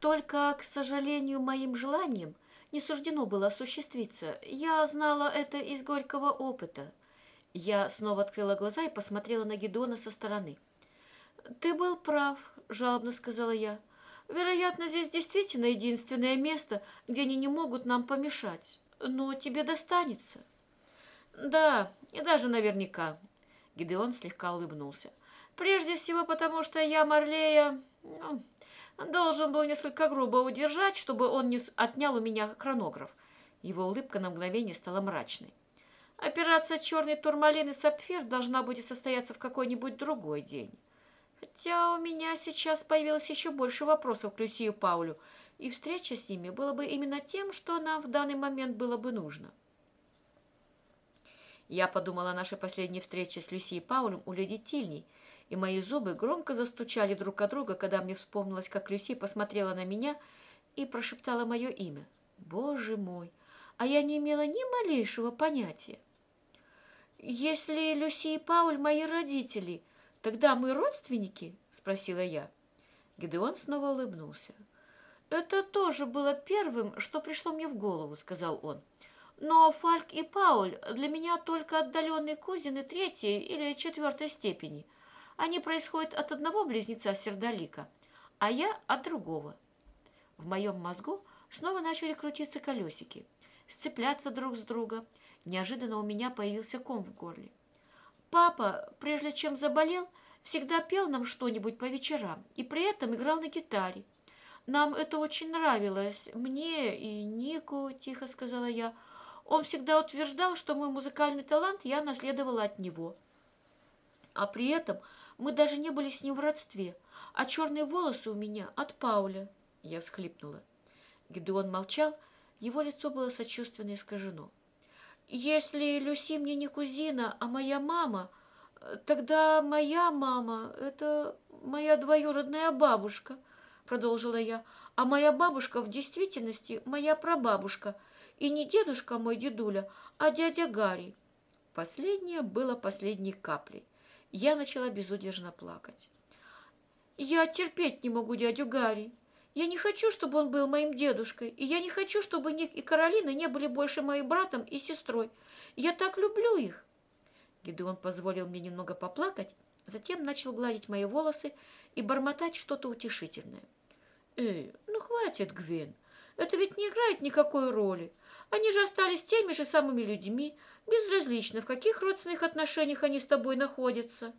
Только, к сожалению, моим желанием не суждено было осуществиться. Я знала это из горького опыта. Я снова открыла глаза и посмотрела на Гедона со стороны. «Ты был прав», — жалобно сказала я. «Вероятно, здесь действительно единственное место, где они не могут нам помешать. Но тебе достанется». «Да, и даже наверняка», — Гидеон слегка улыбнулся. «Прежде всего потому, что я Марлея ну, должен был несколько грубо удержать, чтобы он не отнял у меня хронограф». Его улыбка на мгновение стала мрачной. «Операция «Черный турмалин и сапфир» должна будет состояться в какой-нибудь другой день. Хотя у меня сейчас появилось еще больше вопросов к Люси и Паулю, и встреча с ними была бы именно тем, что нам в данный момент было бы нужно». Я подумала о нашей последней встрече с Люси и Паулем у леди Тильней, и мои зубы громко застучали друг от друга, когда мне вспомнилось, как Люси посмотрела на меня и прошептала мое имя. Боже мой! А я не имела ни малейшего понятия. «Если Люси и Пауль мои родители, тогда мы родственники?» — спросила я. Гедеон снова улыбнулся. «Это тоже было первым, что пришло мне в голову», — сказал он. Но Фальк и Пауль для меня только отдаленные кузины третьей или четвертой степени. Они происходят от одного близнеца Сердолика, а я от другого. В моем мозгу снова начали крутиться колесики, сцепляться друг с друга. Неожиданно у меня появился ком в горле. Папа, прежде чем заболел, всегда пел нам что-нибудь по вечерам и при этом играл на гитаре. Нам это очень нравилось, мне и Нику, тихо сказала я, — он всегда утверждал, что мой музыкальный талант я наследовала от него. А при этом мы даже не были с ним в родстве, а черные волосы у меня от Пауля. Я всхлипнула. Гедеон молчал, его лицо было сочувственно искажено. «Если Люси мне не кузина, а моя мама, тогда моя мама — это моя двоюродная бабушка», — продолжила я. «А моя бабушка в действительности моя прабабушка — и не дедушка мой дедуля, а дядя Гарри. Последнее было последней каплей. Я начала безудержно плакать. Я терпеть не могу дядю Гарри. Я не хочу, чтобы он был моим дедушкой, и я не хочу, чтобы Ник и Каролина не были больше моим братом и сестрой. Я так люблю их. Гидеон позволил мне немного поплакать, затем начал гладить мои волосы и бормотать что-то утешительное. «Эй, ну хватит, Гвен, это ведь не играет никакой роли. Они же остались теми же самыми людьми, безразлично, в каких родственных отношениях они с тобой находятся.